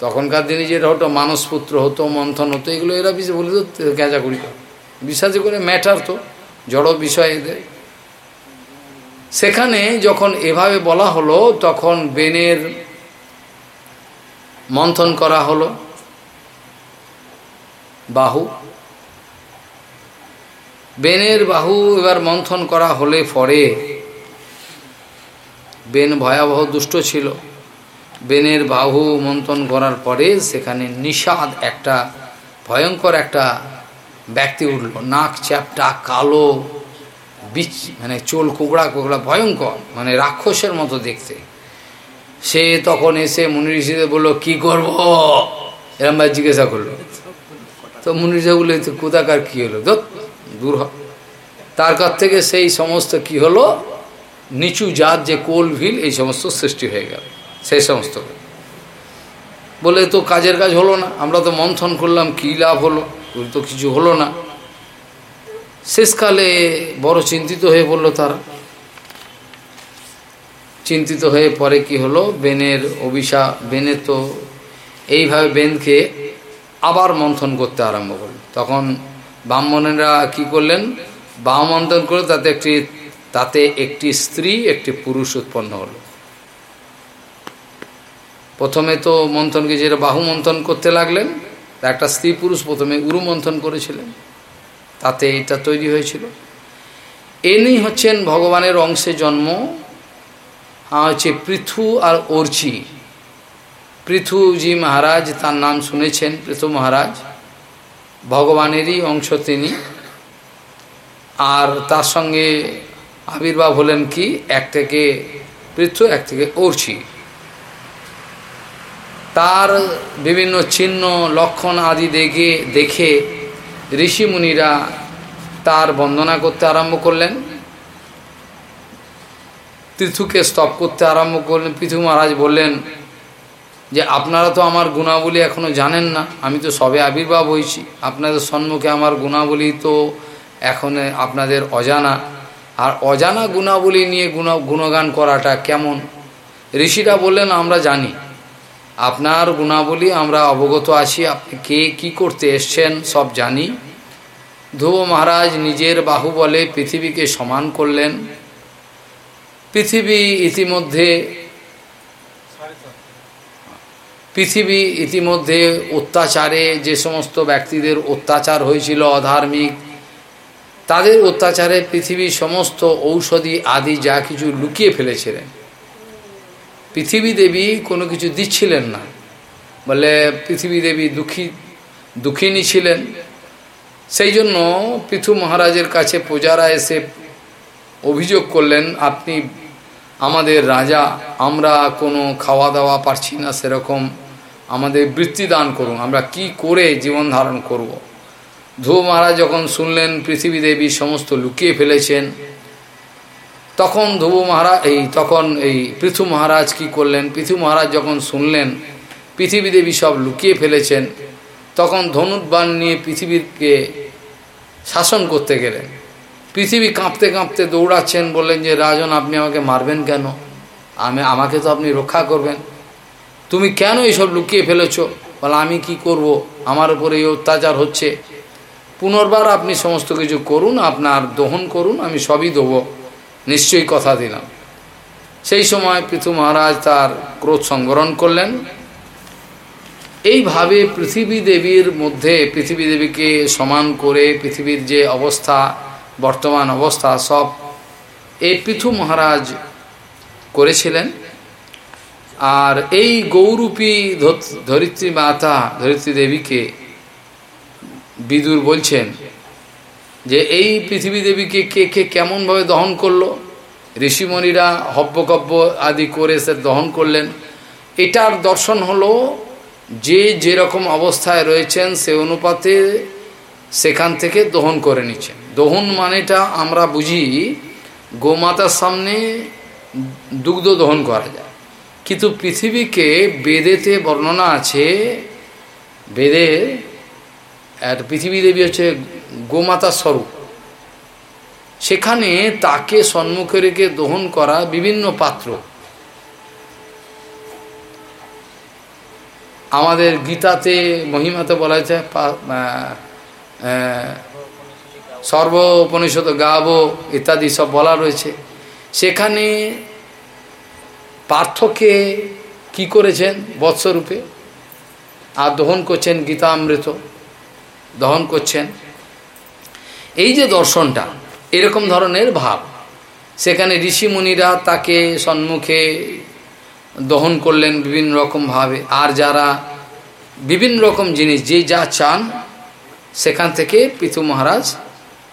তখনকার দিনে যেটা হতো, মানসপুত্র হতো, মন্থন হতো, এগুলো এরা বিষয় বলে তো গেঁজা করি। বিশ্বাস করে, ম্যাটার তো, জড় বিষয় এদের। সেখানে যখন এভাবে বলা হলো, তখন বেনের মন্থন করা হলো। বাহু বেনের বাহু এবার মন্থন করা হলে পরে। বেন ভয়াবহ দুষ্ট ছিল। বেনের বাহু মন্থন করার পরে সেখানে নিষাদ একটা, ভয়ঙ্কর একটা ব্যক্তি উঠল। নাক চ্যাপটা কালো, বিচ মানে চোল কোকড়া কোকড়া, ভয়ঙ্কর মানে রাক্ষসের মতো দেখতে। সে তখন এসে মুনি ঋষিদের বলল, কী করব? এরমভাবে জিজ্ঞাসা করল। তো মুনি ঋষি বলল কোথাকার কী হলো? দূর তার কাছ থেকে সেই সমস্ত কি হলো? নিচু জাত যে কোল ভিল, এই সমস্ত সৃষ্টি হয়ে গেল। সেই সমস্ত। বলে তো কাজের কাজ হলো না। আমরা তো মন্থন করলাম, কী লাভ হলো? তো কিছু হলো না। শেষকালে বড় চিন্তিত হয়ে পড়ল তারা। চিন্তিত হয়ে পরে কি হলো? বেনের অভিশা, বেনে তো এইভাবে বেনকে আবার মন্থন করতে আরম্ভ করল। তখন ব্রাহ্মণেরা কি করলেন? বাম মন্থন করে তাতে একটি তাতে একটি স্ত্রী, একটি পুরুষ উৎপন্ন হলো। প্রথমে তো মন্থনকে যেটা বাহু মন্থন করতে লাগলেন একটা স্ত্রী পুরুষ প্রথমে উরু মন্থন করেছিলেন। তাতে এটা তৈরি হয়েছিল। এনি হচ্ছেন ভগবানের অংশে জন্ম হচ্ছে পৃথু আর অর্চি। পৃথুজি মহারাজ, তার নাম শুনেছেন, পৃথু মহারাজ। ভগবানেরই অংশ তিনি। আর তার সঙ্গে আবির্ভাব হলেন কি? এক থেকে পৃথু এক থেকে অর্চি। তার বিভিন্ন চিহ্ন, লক্ষণ আদি দেখে দেখে ঋষিমুনিরা তার বন্দনা করতে আরম্ভ করলেন। তীর্থুকে স্তব করতে আরম্ভ করলেন। পৃথু মহারাজ বললেন যে আপনারা তো আমার গুণাবলী এখনও জানেন না, আমি তো সবে আবির্ভাব হয়েছি। আপনাদের সম্মুখে আমার গুণাবলী তো এখন আপনাদের অজানা। আর অজানা গুণাবলী নিয়ে গুণ, গুণগান করাটা কেমন? ঋষিরা বললেন, আমরা জানি। আপনার গুণাবলী আমরা অবগত আছি। আপনি কে, কি করতে এসছেন সব জানি। ধ্রুব মহারাজ নিজের বাহু বলে পৃথিবীকে সমান করলেন। পৃথিবী ইতিমধ্যে পৃথিবী ইতিমধ্যে অত্যাচারে যে সমস্ত ব্যক্তিদের অত্যাচার হয়েছিল, অধার্মিক, তাদের অত্যাচারে পৃথিবীর সমস্ত ঔষধি আদি যা কিছু লুকিয়ে ফেলেছিলেন। পৃথিবী দেবী কোনো কিছু দিচ্ছিলেন না। বলে পৃথিবী দেবী দুঃখী, দুঃখিনী ছিলেন। সেই জন্য পৃথু মহারাজের কাছে প্রজারা এসে অভিযোগ করলেন, আপনি আমাদের রাজা, আমরা কোনো খাওয়া দাওয়া পারছি না সেরকম। আমাদের বৃত্তি দান করুন, আমরা কি করে জীবন ধারণ করব। ধ্রুব মহারাজ যখন শুনলেন, পৃথিবী দেবী সমস্ত লুকিয়ে ফেলেছেন, তখন ধ্রুব মহারাজ এই তখন এই পৃথু মহারাজ কি করলেন? পৃথু মহারাজ যখন শুনলেন, পৃথিবী দেবী সব লুকিয়ে ফেলেছেন, তখন ধনুর্বাণ নিয়ে পৃথিবীকে শাসন করতে গেলেন। পৃথিবী কাঁপতে কাঁপতে দৌড়াচ্ছেন, বললেন যে, রাজন, আপনি আমাকে মারবেন কেন? আমি, আমাকে তো আপনি রক্ষা করবেন। তুমি কেন এইসব লুকিয়ে ফেলেছ? বলে, আমি কি করব? আমার উপরে এই অত্যাচার হচ্ছে। পুনর্বার আপনি সমস্ত কিছু করুন, আপনার দহন করুন, আমি সবই দেবো। নিশ্চয়ই কথা দিলাম। সেই সময় পৃথু মহারাজ তার ক্রোধ সংবরণ করলেন। এইভাবে পৃথিবী দেবীর মধ্যে, পৃথিবী দেবীকে সমান করে পৃথিবীর যে অবস্থা বর্তমান অবস্থা সব এই পৃথু মহারাজ করেছিলেন। আর এই গৌরূপী ধরিত্রী মাতা, ধরিত্রী দেবীকে বিদুর বলছেন যে, এই পৃথিবী দেবীকে কে কে কেমনভাবে দহন করল? ঋষিমণিরা হব্যকব্য আদি করে সে দহন করলেন। এটার দর্শন হলো, যে যেরকম অবস্থায় রয়েছেন সে অনুপাতে সেখান থেকে দহন করে নিচ্ছেন। দহন মানেটা আমরা বুঝি গোমাতার সামনে দুগ্ধ দহন করা যায়। কিন্তু পৃথিবীকে বেদেতে বর্ণনা আছে, বেদে পৃথিবী দেবী হচ্ছে গোমাতার স্বরূপ। সেখানে তাকে সম্মুখে রেখে দহন করা বিভিন্ন পাত্র। আমাদের গীতাতে, মহিমাতে বলা হয়েছে সর্ব উপনিষদ গাব ইত্যাদি সব বলা রয়েছে। সেখানে পার্থকে কি করেছেন? বৎসরূপে। আর দহন করছেন গীতা অমৃত দহন করছেন। এই যে দর্শনটা, এরকম ধরনের ভাব। সেখানে ঋষিমুনিরা তাকে সম্মুখে দহন করলেন বিভিন্ন রকমভাবে আর যারা বিভিন্ন রকম জিনিস, যে যা চান, সেখান থেকে পৃথু মহারাজ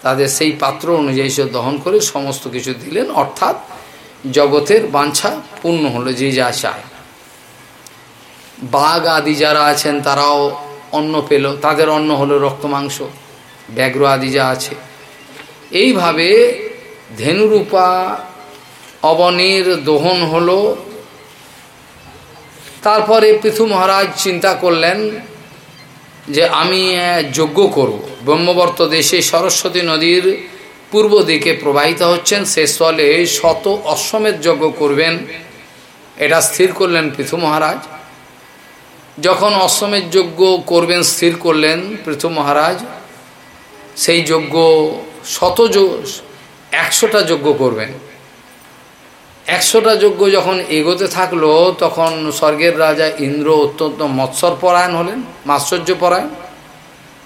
তাদের সেই পাত্র অনুযায়ী সে দহন করে সমস্ত কিছু দিলেন, অর্থাৎ জগতের বাঞ্ছা পূর্ণ হলো যে যা চায়। বাঘ আদি যারা আছেন, তারাও অন্ন পেল, তাদের অন্ন হলো রক্ত মাংস, ব্যাঘ্র আদি যা আছে। এইভাবে ধেনুরূপা অবনীর দহন হলো। তারপরে পৃথু মহারাজ চিন্তা করলেন যে আমি যজ্ঞ করব। ব্রহ্মবর্ত দেশে সরস্বতী নদীর পূর্ব দিকে প্রবাহিত হচ্ছেন। সে স্থলে শত অশ্বমেধ যজ্ঞ করবেন। এটা স্থির করলেন পৃথু মহারাজ। যখন অশ্বমেধ যজ্ঞ করবেন, স্থির করলেন পৃথু মহারাজ, সেই যজ্ঞ শত একশোটা যজ্ঞ করবেন। একশোটা যজ্ঞ যখন এগোতে থাকল, তখন স্বর্গের রাজা ইন্দ্র অত্যন্ত মৎসর পরায়ণ হলেন মাশ্চর্য পরায়ণ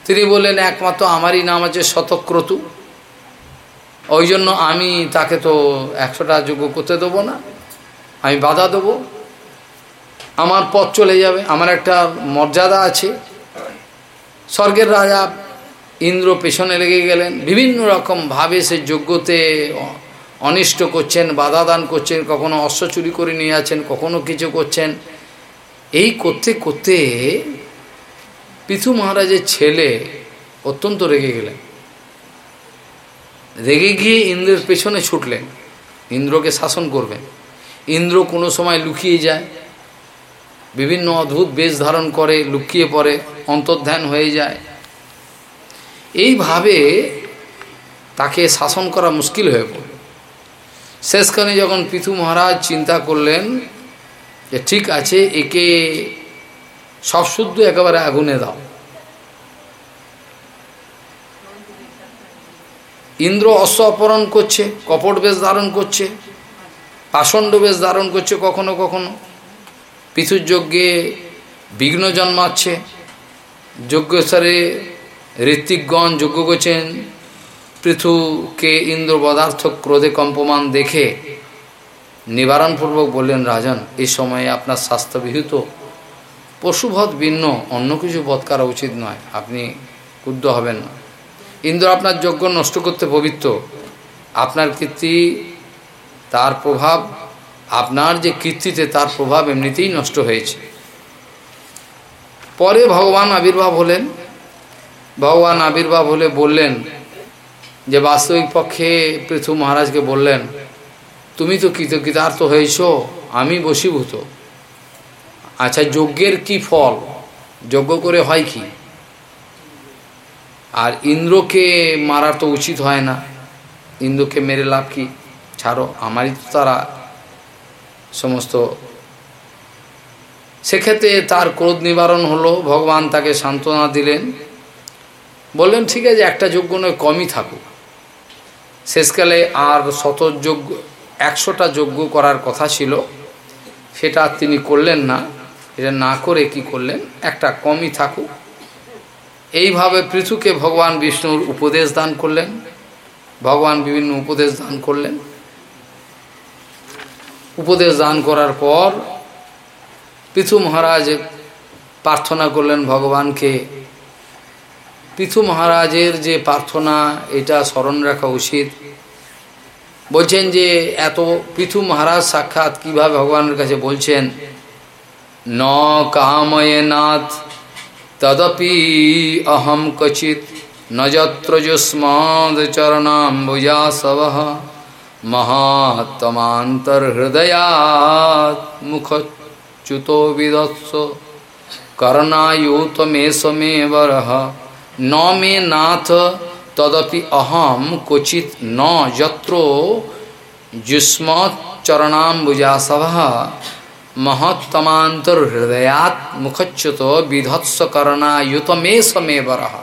তিনি বললেন, একমাত্র আমারই নাম আছে শতক্রতু। ওই জন্য আমি তাকে তো একশোটা যজ্ঞ করতে দেবো না। আমি বাধা দেবো। আমার পথ চলে যাবে। আমার একটা মর্যাদা আছে। স্বর্গের রাজা ইন্দ্র পেছনে লেগে গেলেন। বিভিন্ন রকম ভাবে সে যোগ্যতে অনিষ্ট করছেন, বাধা দান করছেন, কখনো অশ্ব চুরি করে নিয়ে আছেন কখনো কিছু করছেন। এই করতে করতে পৃথু মহারাজের ছেলে অত্যন্ত রেগে গেলেন। রেগে গিয়ে ইন্দ্রের পেছনে ছুটলেন। ইন্দ্রকে শাসন করবেন। ইন্দ্র কোনো সময় লুকিয়ে যায়, বিভিন্ন অদ্ভুত বেশ ধারণ করে, লুকিয়ে পড়ে, অন্তর্ধান হয়ে যায়। এইভাবে তাকে শাসন করা মুশকিল হয়ে পড়ল। শেষখানে যখন পৃথু মহারাজ চিন্তা করলেন যে ঠিক আছে, একে সব শুদ্ধ একেবারে আগুনে দাও। ইন্দ্র অশ্ব অপহরণ করছে, কপট বেশ ধারণ করছে, পাষণ্ড বেশ ধারণ করছে কখনো কখনো। পৃথুর যজ্ঞে বিঘ্ন জন্মাচ্ছে। যজ্ঞেশ্বরে ঋত্বিকগণ যজ্ঞ করছেন। পৃথুকে ইন্দ্র পদার্থ ক্রোধে কম্পমান দেখে নিবারণপূর্বক বললেন, রাজন এই সময়ে আপনার স্বাস্থ্যবিহিত পশুবধ ভিন্ন, অন্য কিছু বধ করা উচিত নয়। আপনি ক্ষুদ্ধ হবেন না। ইন্দ্র আপনার যজ্ঞ নষ্ট করতে পবিত্র। আপনার কীর্তি, তার প্রভাব, আপনার যে কীর্তিতে তার প্রভাব এমনিতেই নষ্ট হয়েছে। পরে ভগবান আবির্ভাব হলেন। ভগবান আবির্ভাব হলে বললেন যে বাস্তবিক পক্ষে পৃথু মহারাজকে বললেন, তুমি তো কৃতকৃতার্থ হয়েছ, আমি বসীভূত আচ্ছা যজ্ঞের কি ফল? যজ্ঞ করে হয় কি? আর ইন্দ্রকে মারা তো উচিত হয় না। ইন্দ্রকে মেরে লাভ কি? ছাড়ো, আমারই তো তারা সমস্ত সেক্ষেত্রে তার ক্রোধ নিবারণ হলো, ভগবান তাকে সান্ত্বনা দিলেন। বললেন, ঠিক আছে, একটা যজ্ঞ নয়, কমই থাকুক। শেষকালে আর শতযোগ্য, একশোটা যজ্ঞ করার কথা ছিল। সেটা তিনি করলেন না। এটা না করে কি করলেন? একটা কমই থাকুক। এইভাবে পৃথুকে ভগবান বিষ্ণুর উপদেশ দান করলেন। ভগবান বিভিন্ন উপদেশ দান করলেন। উপদেশ দান করার পর পৃথু মহারাজ প্রার্থনা করলেন ভগবানকে পৃথু মহারাজের যে প্রার্থনা, এটা স্মরণ রাখা উচিত। বলছেন যে, এত পৃথু মহারাজ সাক্ষাৎ কীভাবে ভগবানের কাছে বলছেন? ন কাময়ে নাথ, তদপি অহম কচিত, নজত্র যুষ্মাদ চরণাম্বুজাসব মহাত্মান্তর্হৃদয়াত মুখচ্যুতো বিদৎস করণায়ুত মে সমে বরহ। ন মে নাথ তদপি অহম ক্বচিত ন যত্র যুষ্মচরণাম্বুজাসভ মহত্তমান্তর্হৃদয়াত মুখচ্যুত বিধৎস মে সমে বরহ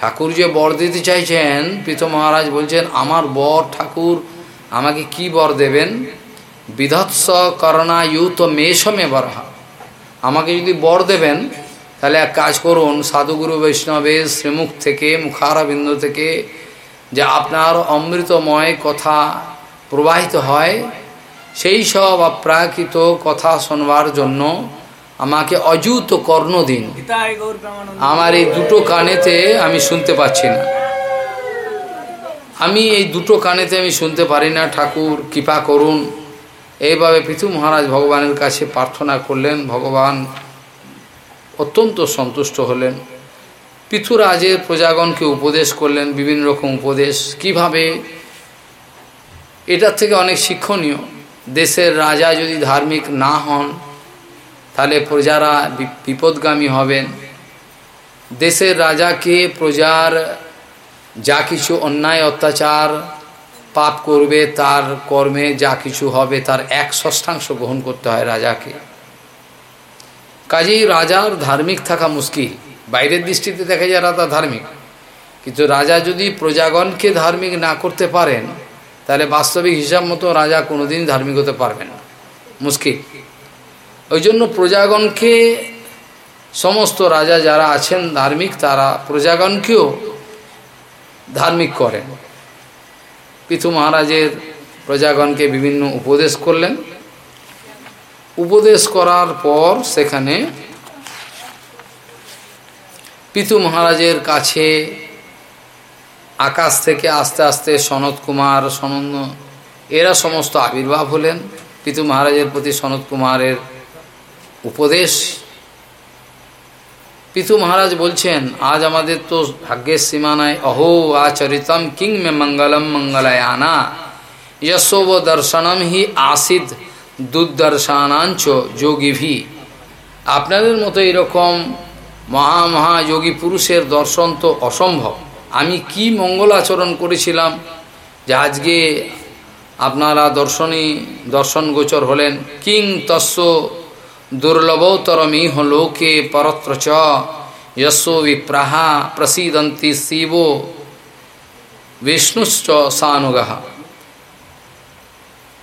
ঠাকুর যে বর দিতে চাইছেন প্রীত মহারাজ বলছেন, আমার বর ঠাকুর আমাকে কি বর দেবেন? বিধৎস করণায়ুত মে সমে বরহা আমাকে যদি বর দেবেন তাহলে এক কাজ করুন সাধুগুরু বৈষ্ণবের শ্রীমুখ থেকে মুখারবিন্দ থেকে যে আপনার অমৃতময় কথা প্রবাহিত হয় সেই সব অপ্রাকৃত কথা শোনবার জন্য আমাকে অযুত কর্ণ দিন আমার এই দুটো কানেতে আমি শুনতে পাচ্ছি না। আমি এই দুটো কানেতে আমি শুনতে পারি না ঠাকুর কৃপা করুন। এইভাবে পৃথু মহারাজ ভগবানের কাছে প্রার্থনা করলেন ভগবান অত্যন্ত সন্তুষ্ট হলেন। পৃথুরাজের প্রজাগণকে উপদেশ করলেন, বিভিন্ন রকম উপদেশ। কীভাবে? এটার থেকে অনেক শিক্ষণীয়। দেশের রাজা যদি ধার্মিক না হন, তাহলে প্রজারা বিপদগামী হবেন। দেশের রাজাকে প্রজার যা কিছু অন্যায়, অত্যাচার, পাপ করবে, তার কর্মে যা কিছু হবে, তার এক ষষ্ঠাংশ গ্রহণ করতে হয় রাজাকে। কাজেই রাজার ধার্মিক থাকা মুশকিল। বাইরের দৃষ্টিতে দেখা যায় রাজা ধার্মিক। কিন্তু রাজা যদি প্রজাগণকে ধার্মিক না করতে পারেন, তাহলে বাস্তবিক হিসাব মতো রাজা কোনোদিন ধার্মিক হতে পারবেন না। মুশকিল। ওই জন্য প্রজাগণকে, সমস্ত রাজা যারা আছেন ধার্মিক, তারা প্রজাগণকেও ধার্মিক করেন। পৃথু মহারাজের প্রজাগণকে বিভিন্ন উপদেশ করলেন। উপদেশ করার পর সেখানে পিতু মহারাজের কাছে আকাশ থেকে আস্তে আস্তে সনত কুমার, সনন্দ, এরা সমস্ত আবির্ভাব হলেন। পিতু মহারাজের প্রতি সনত কুমারের উপদেশ। পিতু মহারাজ বলছেন, আজ আমাদের তো ভাগ্যের সীমানায় অহো, আচরিতম কিং মে মঙ্গলম মঙ্গলায় আনা যশোব দর্শনম হি আসিদ। দুর্দর্শনাঞ্চ যোগীভি। আপনাদের মতো এরকম মহা মহা যোগী পুরুষের দর্শন তো অসম্ভব। আমি কি মঙ্গল আচরণ করেছিলাম যে আজকে আপনারা দর্শনী দর্শন গোচর হলেন। কিং তস্য দুর্লভতরমিহ লোকে পরত্র চ বিপ্রাহা প্রসীদন্তি শিব। বিষ্ণুশ্চ সানুগা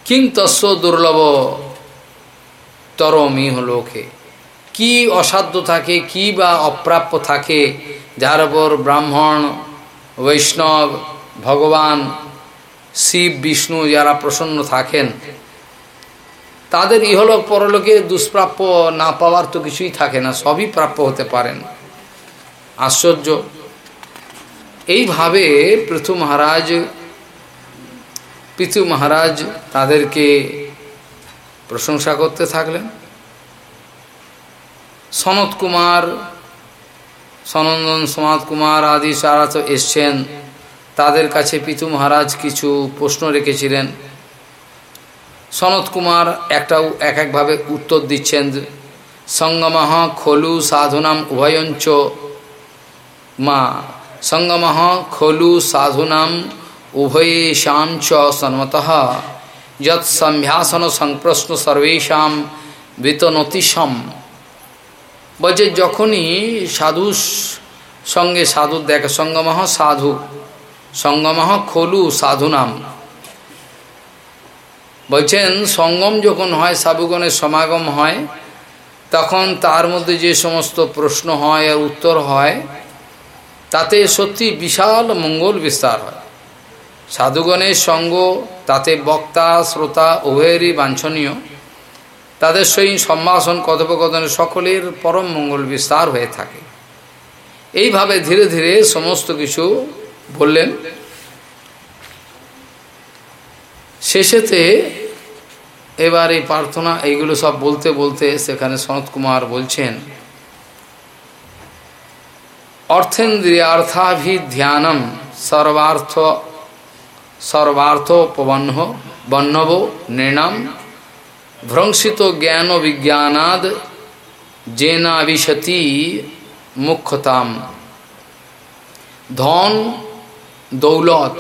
কিং তস্য দুর্লভ তরমিহ লোকে কি অসাধ্য থাকে, কি বা অপ্রাপ্য থাকে, যার উপর ব্রাহ্মণ, বৈষ্ণব, ভগবান, শিব, বিষ্ণু যারা প্রসন্ন থাকেন, তাদের ইহলোক পরলোকে দুষ্প্রাপ্য না পাওয়ার তো কিছুই থাকে না, সবই প্রাপ্য হতে পারেন। আশ্চর্য। এইভাবে পৃথু মহারাজ পৃথু মহারাজ তাদেরকে প্রশংসা করতে থাকলেন। সনত কুমার, সনন্দন সমাদ কুমার আদি সারা তো এসছেন, তাদের কাছে পিতু মহারাজ কিছু প্রশ্ন রেখেছিলেন। সনত কুমার একটাও এক একভাবে উত্তর দিচ্ছেন সঙ্গমহ খলু সাধুনাম উভয়ঞ্চ মা, সঙ্গমহ খলু সাধুনাম উভয়েশাম চ সন্মত। যৎসম্যাসন সংপ্রশ্ন সর্বেশাম বেতনতিসম বলছে, যখনই সাধু সঙ্গে সাধু দেখা, সঙ্গমহ সাধু, সঙ্গমহ খোলু সাধু নাম বলছেন, সঙ্গম যখন হয়, সাধুগণের সমাগম হয়, তখন তার মধ্যে যে সমস্ত প্রশ্ন হয় আর উত্তর হয়, তাতে সত্যি বিশাল মঙ্গল বিস্তার হয়। সাধুগণের সঙ্গ, তাতে বক্তা, শ্রোতা উভয়েরই বাঞ্ছনীয়। তাদের সেই সম্ভাষণ, কথোপকথনে সকলের পরম মঙ্গল বিস্তার হয়ে থাকে। এইভাবে ধীরে ধীরে সমস্ত কিছু বললেন। শেষেতে এবার এই প্রার্থনা, এইগুলো সব বলতে বলতে সেখানে সনত কুমার বলছেন অর্থেন্দ্রিয়ার্থাভিধ্যানম সর্বার্থ সর্বার্থোপবন্ন বন্নব নৃণাম ভ্রংসিত জ্ঞান বিজ্ঞানাদ জেনাবিশতি মুখ্যতাম। ধন, দৌলত।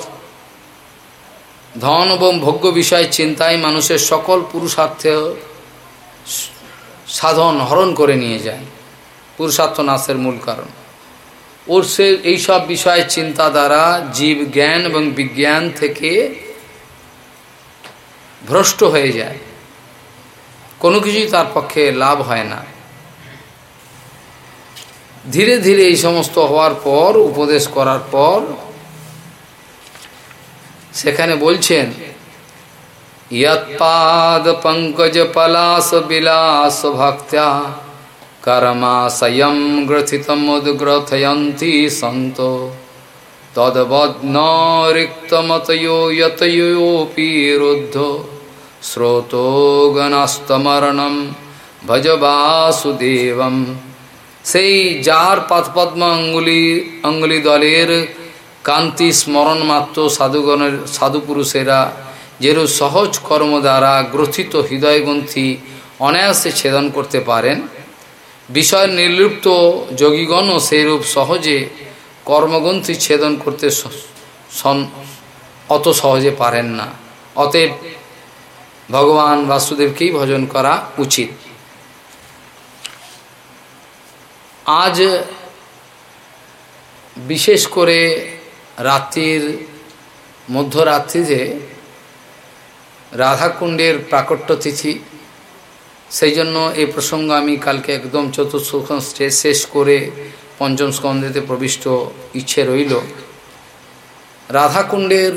ধন এবং ভোগ্য বিষয় চিন্তায় মানুষের সকল পুরুষার্থ সাধন, হরণ করে নিয়ে যায়। পুরুষার্থ নাশের মূল কারণ। ওর সে এইসব বিষয় চিন্তা দ্বারা জীব জ্ঞান এবং বিজ্ঞান থেকে ভ্রষ্ট হয়ে যায়। কোনো কিছুই তার পক্ষে লাভ হয় না। ধীরে ধীরে এই সমস্ত হওয়ার পর, উপদেশ করার পর, সেখানে বলছেন, ইয়ৎপাদ পঙ্কজ পলাশ বিলাস ভক্ত্যা কর্মাশয়ম গ্রথিতমুদ্গ্রথয়ন্তি সন্ত তদ্বদ্নরিক্তমতয়ো যতয়োপি রুদ্ধ শ্রোতগণস্তমরণম ভজ বাসুদেবম সেই যার পাতপদ্ম অঙ্গুলি অঙ্গুলি দলের কান্তি স্মরণ মাত্র সাধুগণের, সাধুপুরুষেরা যেরূপ সহজ কর্ম দ্বারা গ্রথিত হৃদয়গ্রন্থি অনায়াসে ছেদন করতে পারেন বিষয় নির্লিপ্ত যোগীগণও সেইরূপ সহজে কর্মগ্রন্থি ছেদন করতে অত সহজে পারেন না। অতএব ভগবান বাসুদেবকেই ভজন করা উচিত। আজ বিশেষ করে রাত্রির মধ্যরাত্রিতে রাধাকুণ্ডের প্রাকট্য তিথি সেই জন্য এই প্রসঙ্গ আমি কালকে একদম চতুর্থ শেষ করে পঞ্চম স্কন্ধেতে প্রবিষ্ট ইচ্ছে রইল। রাধাকুণ্ডের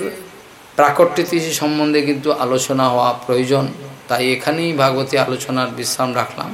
প্রাকট্যতিথি সম্বন্ধে কিন্তু আলোচনা হওয়া প্রয়োজন, তাই এখানেই ভাগবতী আলোচনার বিশ্রাম রাখলাম।